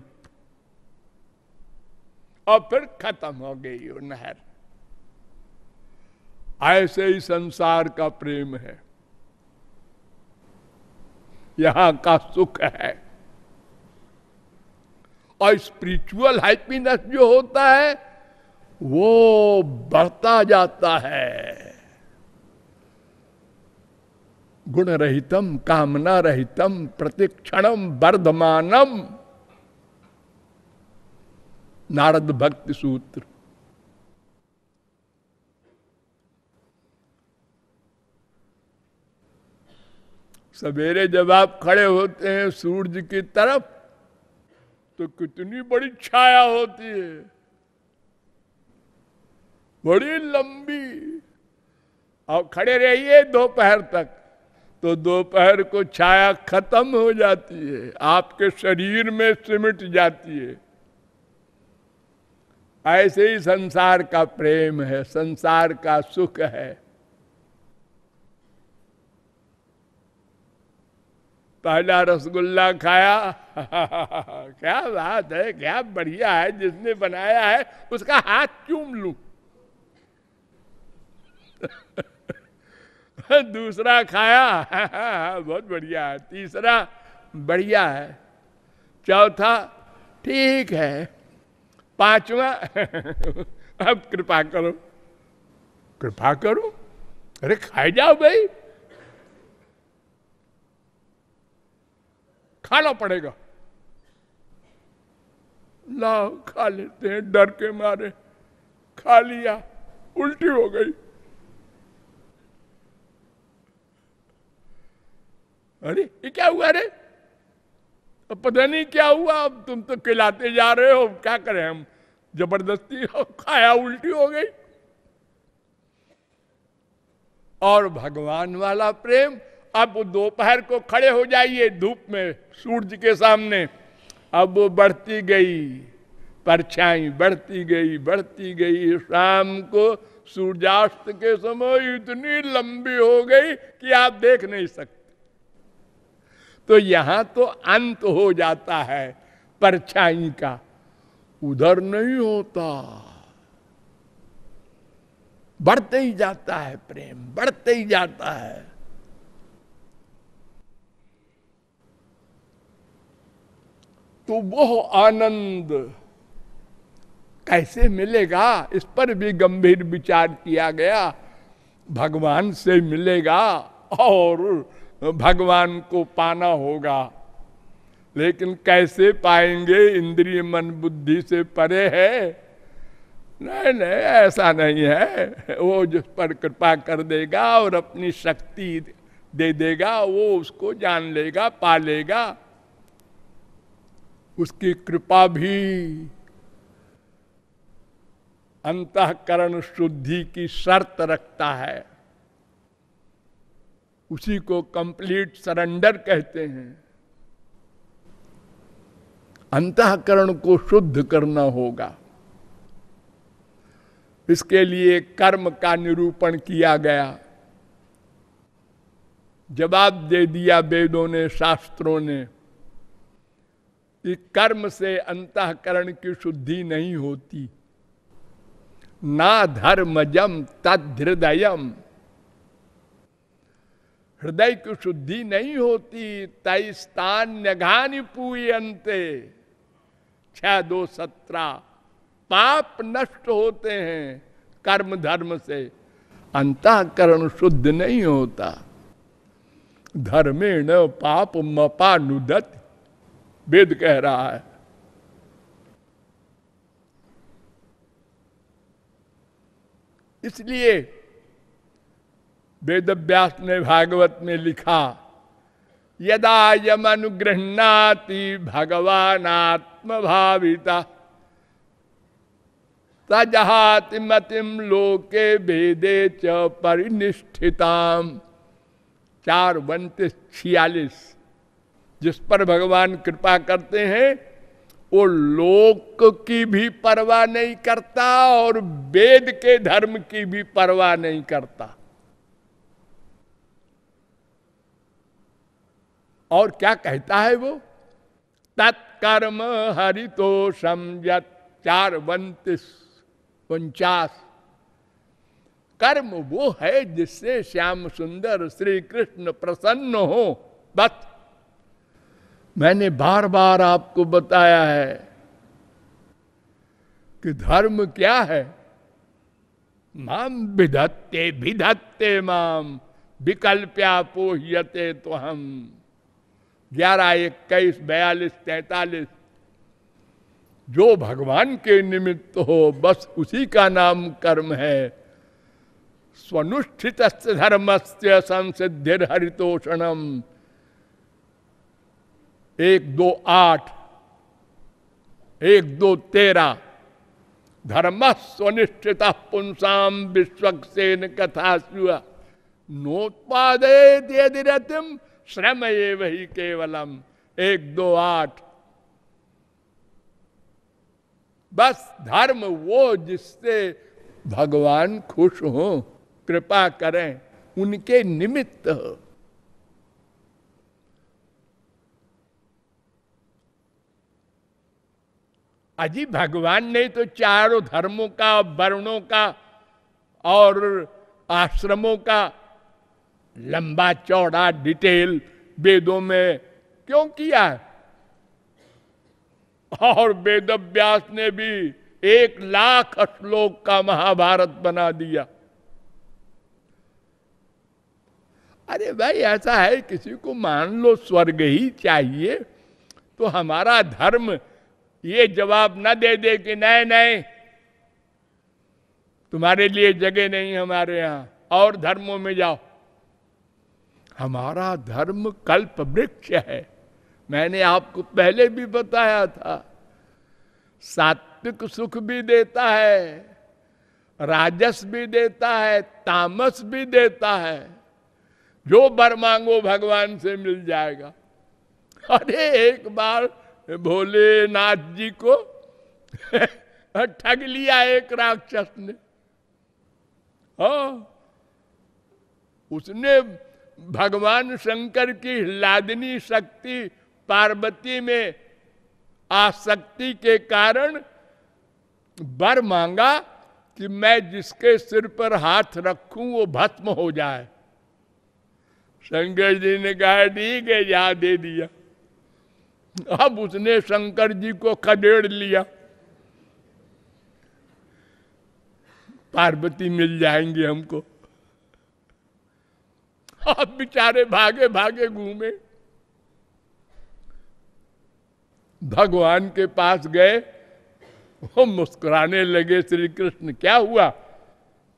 और फिर खत्म हो गई वो नहर। ऐसे ही संसार का प्रेम है। यहाँ का सुख है। और स्पिरिचुअल हैप्पीनेस जो होता है, वो बढ़ता जाता है। गुण रहितम कामना रहितम, प्रतिक्षणम, वर्धमानम। नारद भक्ति सूत्र सवेरे जब आप खड़े होते हैं सूरज की तरफ़ तो कितनी बड़ी छाया होती है। बड़ी लंबी। और खड़े रहिए दोपहर तक तो दोपहर को छाया खत्म हो जाती है। आपके शरीर में सिमट जाती है। ऐसे ही संसार का प्रेम है, संसार का सुख है। पहला रसगुल्ला खाया, क्या बात है, क्या बढ़िया है, जिसने बनाया है, उसका हाथ चूम लू? दूसरा खाया, बहुत बढ़िया है, तीसरा बढ़िया है, चौथा ठीक है। पांचवा। अब कृपा करो। कृपा करो। अरे खाए जाओ भाई। खाना पड़ेगा। लाओ, खा लेते हैं, डर के मारे। खा लिया, उल्टी हो गई। अरे, ये क्या हुआ रे? अब पता नहीं क्या हुआ, अब तुम तो खिलाते जा रहे हो, क्या करें हम? ज़बरदस्ती हो, खाया उल्टी हो गई। और भगवान वाला प्रेम, अब दोपहर को खड़े हो जाइए धूप में, सूरज के सामने। अब वो बढ़ती गई, परछाई बढ़ती गई बढ़ती गई। शाम को सूर्यास्त के समय इतनी लंबी हो गई कि आप देख नहीं सकते। तो यहाँ तो अंत हो जाता है परछाई का। उधर नहीं होता। बढ़ते ही जाता है प्रेम, बढ़ते ही जाता है। तो वो आनंद कैसे मिलेगा? इस पर भी गंभीर विचार किया गया। भगवान से मिलेगा और भगवान को पाना होगा। लेकिन कैसे पाएँगे? इंद्रिय मन बुद्धि से परे है। नहीं नहीं, ऐसा नहीं है। वो जिस पर कृपा कर देगा और अपनी शक्ति दे देगा, वो उसको जान लेगा, पा लेगा। उसकी कृपा भी अंतकरण शुद्धि की शर्त रखता है। उसी को कंप्लीट सरेंडर कहते हैं। अंतकरण को शुद्ध करना होगा। इसके लिए कर्म का निरूपण किया गया। जवाब दे दिया वेदों ने, शास्त्रों ने कि कर्म से अंतकरण की शुद्धि नहीं होती। ना धर्मजम, तद हृदयम। हृदय की शुद्धि नहीं होती तय स्थान नघानी पूयंते छह दो सत्रह पाप नष्ट होते हैं कर्म धर्म से। अंतकरण शुद्ध नहीं होता। धर्मेण पाप मपानुदत, वेद कह रहा है। इसलिए वेद व्यास ने भागवत में लिखा, यदा यम अनुग्रहणाति भगवान आत्म भाविता तजहाति मतिम लोके वेदे च परिनिष्ठिताम। चार बंतीस छियालीस, जिस पर भगवान कृपा करते हैं, वो लोक की भी परवाह नहीं करता और वेद के धर्म की भी परवाह नहीं करता। और क्या कहता है वो? तत्कर्म हरितोषम चार बंतीस उनचास। कर्म वो है जिससे श्याम सुंदर श्री कृष्ण प्रसन्न हो। बस। मैंने बार बार आपको बताया है कि धर्म क्या है? माम विधत्ते विधत्ते माम विकल्प्या पोह्यते तो हम ग्यारह, इक्कीस, बयालीस, तैतालीस। जो भगवान के निमित्त हो, बस उसी का नाम कर्म है। स्वनुष्ठित धर्म से संसिधि हरितोषणम एक, दो, आठ। एक, दो तेरह धर्म स्वनिष्ठित पुंसाम विश्वक्सेन कथा नोत्पादे यदि रतिम श्रम ये वही केवलम। एक, दो, आठ। बस धर्म वो जिससे भगवान खुश हो, कृपा करें, उनके निमित्त हो। अजी भगवान ने तो चारों धर्मों का, वर्णों का और आश्रमों का लंबा चौड़ा डिटेल वेदों में क्यों किया? और वेद व्यास ने भी एक लाख श्लोक का महाभारत बना दिया। अरे भाई, ऐसा है, किसी को मान लो स्वर्ग ही चाहिए तो हमारा धर्म ये जवाब न दे दे कि नहीं नहीं, तुम्हारे लिए जगह नहीं हमारे यहाँ, और धर्मों में जाओ। हमारा धर्म कल्प वृक्ष है। मैंने आपको पहले भी बताया था, सात्विक सुख भी देता है, राजस भी देता है, तामस भी देता है। जो बर मांगो भगवान से मिल जाएगा। अरे, एक बार भोलेनाथ जी को ठग लिया एक राक्षस ने। हाँ उसने भगवान शंकर की लादनी शक्ति पार्वती में आसक्ति के कारण बर मांगा कि मैं जिसके सिर पर हाथ रखूँ, वो भस्म हो जाए। शंकर जी ने कहा, ठीक है, जा दे दिया। अब उसने शंकर जी को खदेड़ लिया। पार्वती मिल जाएँगे हमको। अब बेचारे भागे भागे घूमे भगवान के पास गए, वो मुस्कुराने लगे श्री कृष्ण क्या हुआ?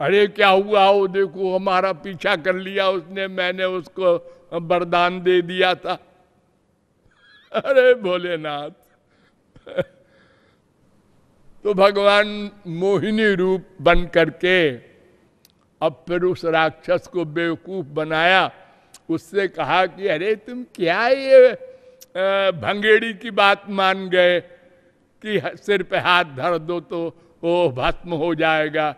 अरे, क्या हुआ? वो देखो, हमारा पीछा कर लिया उसने, मैंने उसको वरदान दे दिया था। अरे, भोलेनाथ। तो भगवान मोहिनी रूप बन करके अब फिर उस राक्षस को बेवकूफ़ बनाया। उससे कहा कि, अरे, तुम क्या ये भंगेड़ी की बात मान गए कि सिर पे हाथ धर दो तो वो भस्म हो जाएगा?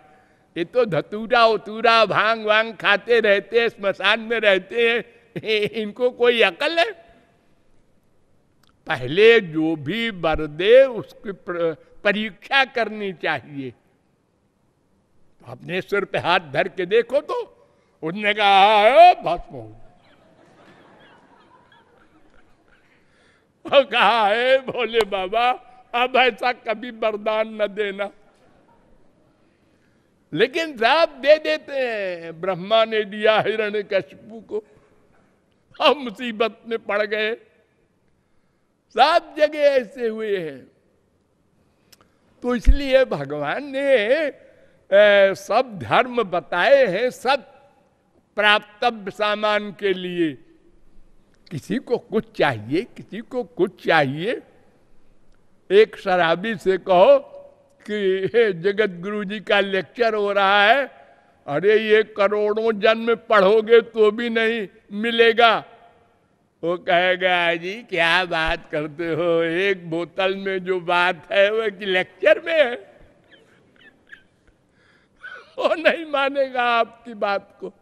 ये तो धतूरा उतूरा भाँग वांग खाते रहते हैं, स्मशान में रहते हैं। इनको कोई अकल है? पहले जो भी वर दे उसकी परीक्षा करनी चाहिए। अपने सिर पे हाथ धर के देखो तो उसने कहा भस्म हो कहा है भोले बाबा, अब ऐसा कभी वरदान न देना। लेकिन साहब दे देते हैं। ब्रह्मा ने दिया हिरण्य कशपू को। हम मुसीबत में पड़ गए। सब जगह ऐसे हुए हैं। तो इसलिए भगवान ने सब धर्म बताए हैं, सब प्राप्तव्य सामान के लिए। किसी को कुछ चाहिए, किसी को कुछ चाहिए। एक शराबी से कहो कि जगत गुरु जी का लेक्चर हो रहा है, अरे ये करोड़ों जन्म पढ़ोगे तो भी नहीं मिलेगा। वो कहेगा जी, क्या बात करते हो? एक बोतल में जो बात है वो कि लेक्चर में है। वो नहीं मानेगा आपकी बात को।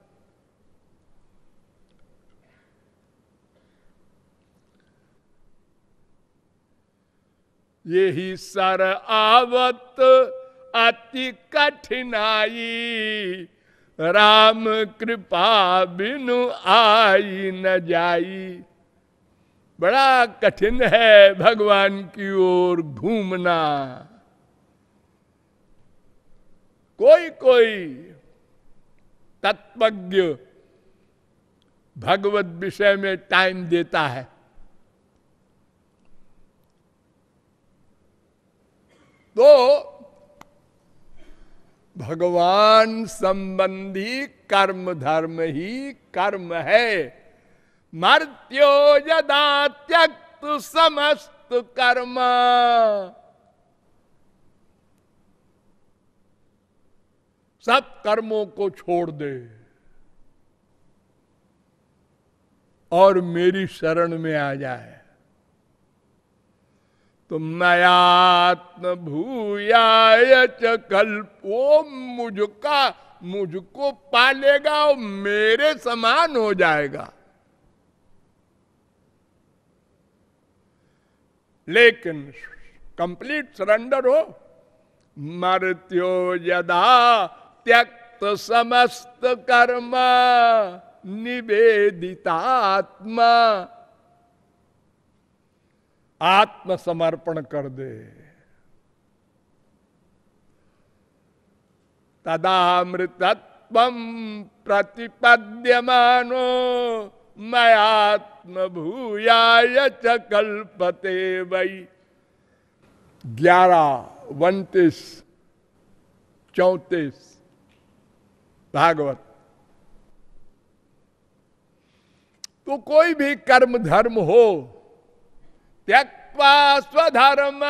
यही सर आवत अति कठिनाई, राम कृपा बिनु आई न जाई। बड़ा कठिन है भगवान की ओर घूमना। कोई कोई तत्वज्ञ भगवत विषय में टाइम देता है। तो भगवान संबंधी कर्म धर्म ही कर्म है। मर्त्यो यदा त्यक्त समस्त कर्म। सब कर्मों को छोड़ दे और मेरी शरण में आ जाए। तो मयात्म भूयाय च वो मुझका, मुझको पालेगा वो मेरे समान हो जाएगा। लेकिन कंप्लीट सरेंडर हो मृत्यो यदा त्यक्त समस्त कर्म निवेदितात्मा। आत्मसमर्पण कर दे। तदामृतत्व प्रतिपद्यमानो मयात्म भूयाय च कल्पते वही ग्यारह, उन्तीस, चौतीस भागवत। तो कोई भी कर्म धर्म हो त्यक्वा स्वधर्म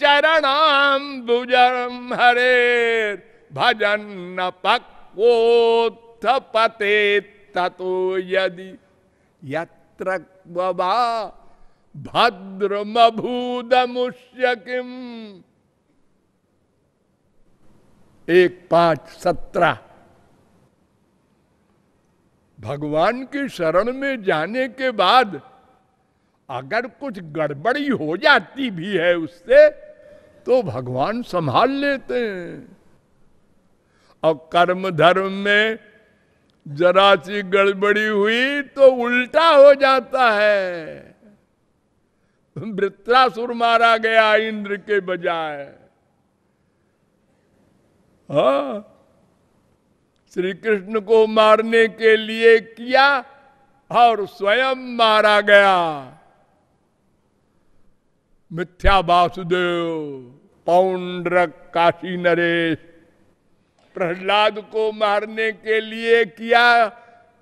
चरणाम भुजम हरे भजन पक्वोत्थ पते ततो यदि यत्र भद्रमभूदमुष्य किम। एक पाँच सत्रह। भगवान की शरण में जाने के बाद अगर कुछ गड़बड़ी हो जाती भी है उससे तो भगवान संभाल लेते हैं। और कर्म धर्म में जरा सी गड़बड़ी हुई तो उल्टा हो जाता है। वृत्रासुर मारा गया इंद्र के बजाय। हा श्री कृष्ण को मारने के लिए किया और स्वयं मारा गया। मिथ्या वासुदेव पौंड्र काशी नरेश, प्रहलाद को मारने के लिए किया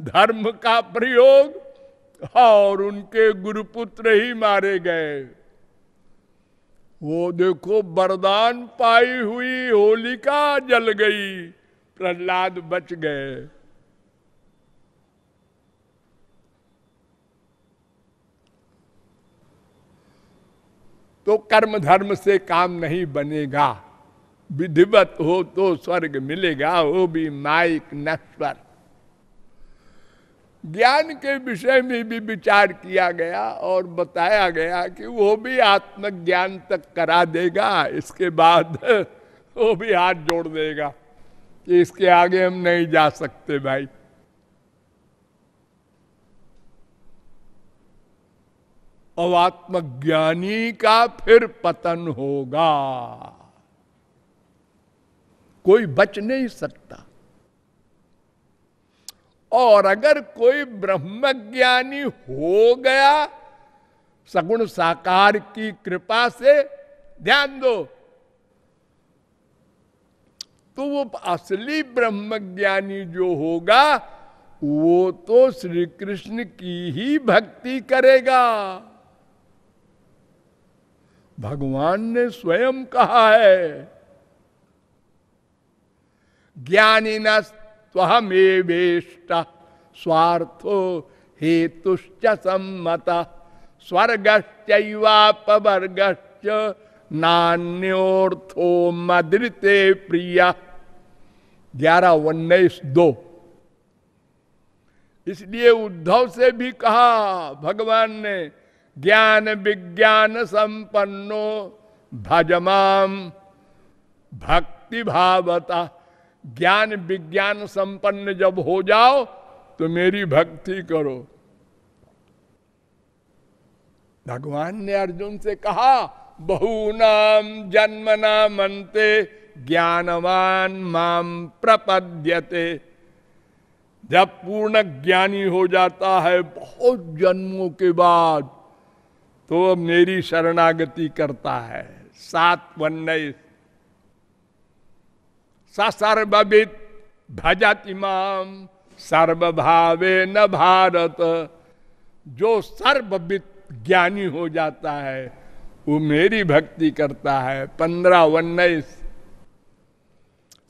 धर्म का प्रयोग और उनके गुरुपुत्र ही मारे गए। वो देखो, वरदान पाई हुई होलिका जल गई। प्रहलाद बच गए। तो कर्म धर्म से काम नहीं बनेगा। विधिवत हो तो स्वर्ग मिलेगा, वो भी माइक नश्वर। ज्ञान के विषय में भी विचार किया गया और बताया गया कि वो भी आत्मज्ञान तक करा देगा, इसके बाद वो भी हाथ जोड़ देगा। कि इसके आगे हम नहीं जा सकते भाई। और आत्मज्ञानी का फिर पतन होगा। कोई बच नहीं सकता। और अगर कोई ब्रह्मज्ञानी हो गया, सगुण साकार की कृपा से ध्यान दो। तो वो असली ब्रह्मज्ञानी जो होगा, वो तो श्री कृष्ण की ही भक्ति करेगा। भगवान ने स्वयं कहा है, ज्ञानी न स्वहमेवेष्ट स्वार्थो हेतुश्च सम्मत, स्वर्गश्चैवापवर्गश्च नान्योर्थो मदृते प्रिया। ग्यारह उन्नीस दो। इसलिए उद्धव से भी कहा, भगवान ने, ज्ञान विज्ञान संपन्नो भजमाम भक्ति भावता। ज्ञान विज्ञान संपन्न जब हो जाओ तो मेरी भक्ति करो। भगवान ने अर्जुन से कहा बहुनाम जन्म मनते ज्ञानवान माम प्रपद्यते। जब पूर्ण ज्ञानी हो जाता है, बहुत जन्मों के बाद तो मेरी शरणागति करता है। सात उन्नीस सर्वविद भजत इमाम सर्वभावे न भारत। जो सर्वविद ज्ञानी हो जाता है वो मेरी भक्ति करता है। पंद्रह उन्नीस।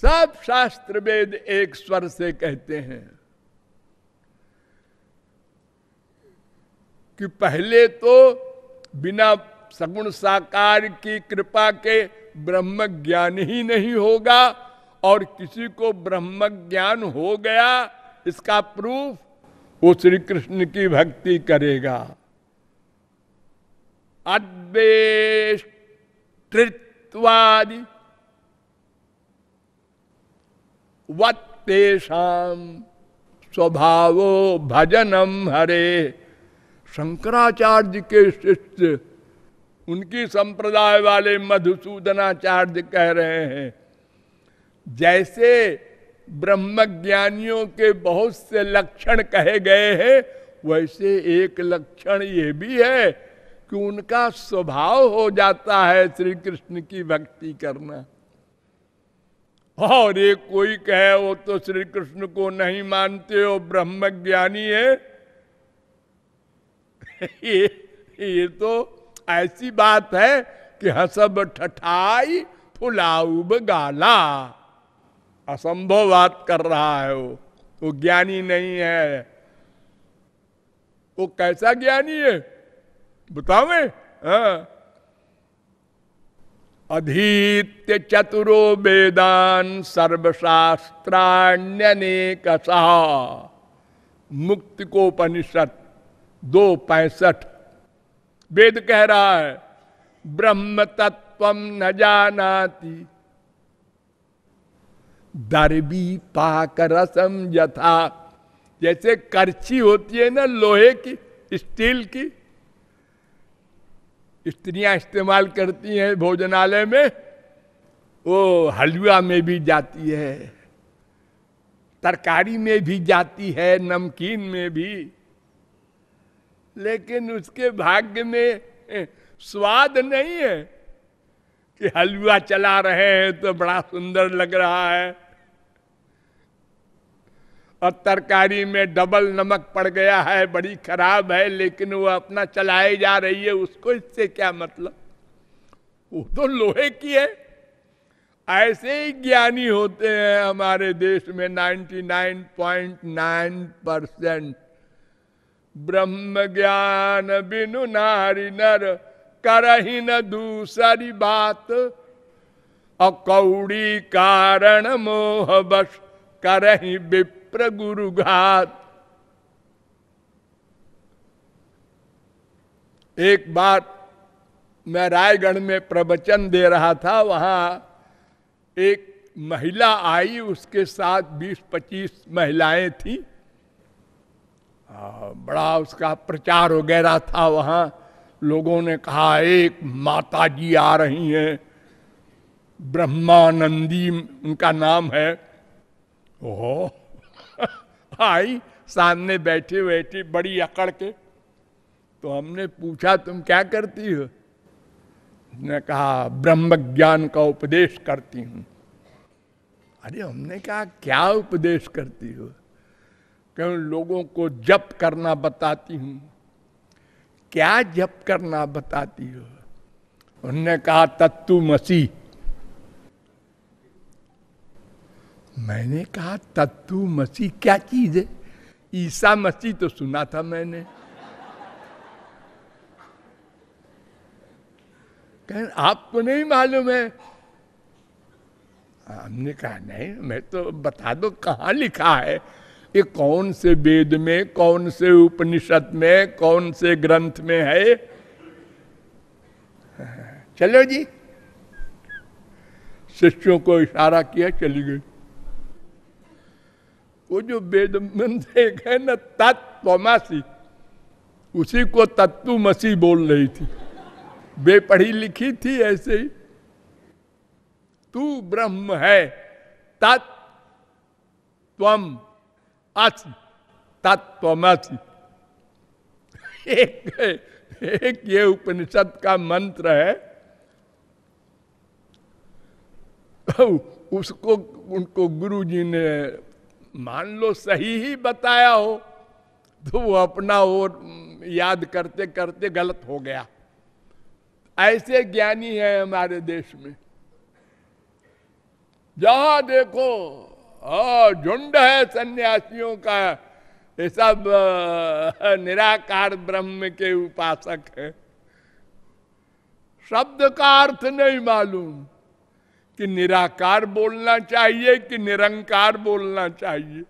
सब शास्त्र वेद एक स्वर से कहते हैं कि पहले तो बिना सगुण साकार की कृपा के ब्रह्म ज्ञान ही नहीं होगा और किसी को ब्रह्म ज्ञान हो गया, इसका प्रूफ वो श्री कृष्ण की भक्ति करेगा। अद्वेष्टवादि वेशम स्वभावो भजनम हरे। शंकराचार्य के शिष्य, उनकी संप्रदाय वाले मधुसूदनाचार्य कह रहे हैं, जैसे ब्रह्मज्ञानियों के बहुत से लक्षण कहे गए हैं, वैसे एक लक्षण ये भी है कि उनका स्वभाव हो जाता है श्री कृष्ण की भक्ति करना। और एक कोई कहे, वो तो श्री कृष्ण को नहीं मानते हो ब्रह्म ज्ञानी है। ये ये तो ऐसी बात है कि हसब ठठाई फुलाउब गाला असंभव बात कर रहा है वो। वो ज्ञानी नहीं है। वो कैसा ज्ञानी है? बतावे हाँ। अधीत्य चतुरो वेदान सर्वशास्त्राण्यनेक मुक्ति को उपनिषद दो पैंसठ। वेद कह रहा है ब्रह्म तत्व न जानाती। दरबी पाक रसम यथा। जैसे करछी होती है ना, लोहे की, स्टील की स्त्रियाँ इस्तेमाल करती हैं भोजनालय में, वो हलवा में भी जाती है, तरकारी में भी जाती है, नमकीन में भी। लेकिन उसके भाग्य में स्वाद नहीं है कि हलवा चला रहे हैं तो बड़ा सुंदर लग रहा है। और तरकारी में डबल नमक पड़ गया है, बड़ी खराब है, लेकिन वो अपना चलाए जा रही है, उसको इससे क्या मतलब? वो तो लोहे की है। ऐसे ही ज्ञानी होते हैं हमारे देश में 99.9 परसेंट। ब्रह्म ज्ञान बिनु नारी नर, करही न दूसरी बात। अकौड़ी कारण मोह बस करही विप प्रगुरुघात एक बार मैं रायगढ़ में प्रवचन दे रहा था, वहाँ एक महिला आई, उसके साथ 20-25 महिलाएँ थी। बड़ा उसका प्रचार वगैरह था वहाँ। लोगों ने कहा, एक माता जी आ रही हैं। ब्रह्मानंदी, उनका नाम है। ओह। आई सामने बैठी बैठी बड़ी अकड़ के तो हमने पूछा, तुम क्या करती हो? उसने कहा ब्रह्म ज्ञान का उपदेश करती हूँ। अरे, हमने कहा, क्या उपदेश करती हो? क्यों, लोगों को जप करना बताती हूँ। क्या जप करना बताती हो? उन्होंने कहा, तत्तु मसीह। मैंने कहा, तत्तु मसीह क्या चीज़ है? ईसा मसीह तो सुना था मैंने। कह, आपको नहीं मालूम है? हमने कहा, नहीं, मैं तो बता दो कहाँ लिखा है। ये कौन से वेद में, कौन से उपनिषद में, कौन से ग्रंथ में है चलो जी। शिष्यों को इशारा किया, चली गई। वो जो वेद मंत्र एक है ना तत्वमासी उसी को तत्व मसी बोल रही थी वे पढ़ी लिखी थी ऐसे ही तू ब्रह्म है तत्वम अस तत्वमसी एक एक ये उपनिषद का मंत्र है उसको उनको गुरु जी ने मान लो सही ही बताया हो तो वो अपना वो याद करते करते गलत हो गया। ऐसे ज्ञानी है हमारे देश में। जहाँ देखो झुंड है सन्यासियों का, ये सब निराकार ब्रह्म के उपासक है। शब्द का अर्थ नहीं मालूम। कि निराकार बोलना चाहिए कि निरंकार बोलना चाहिए?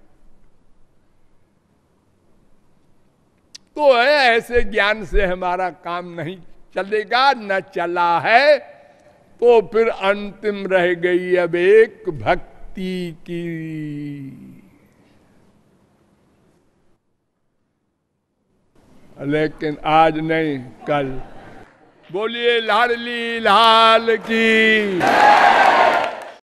तो ऐसे ज्ञान से हमारा काम नहीं चलेगा, न चला है तो फिर अंतिम रह गई अब एक भक्ति की। लेकिन आज नहीं, कल। बोलिए लाडली लाल की।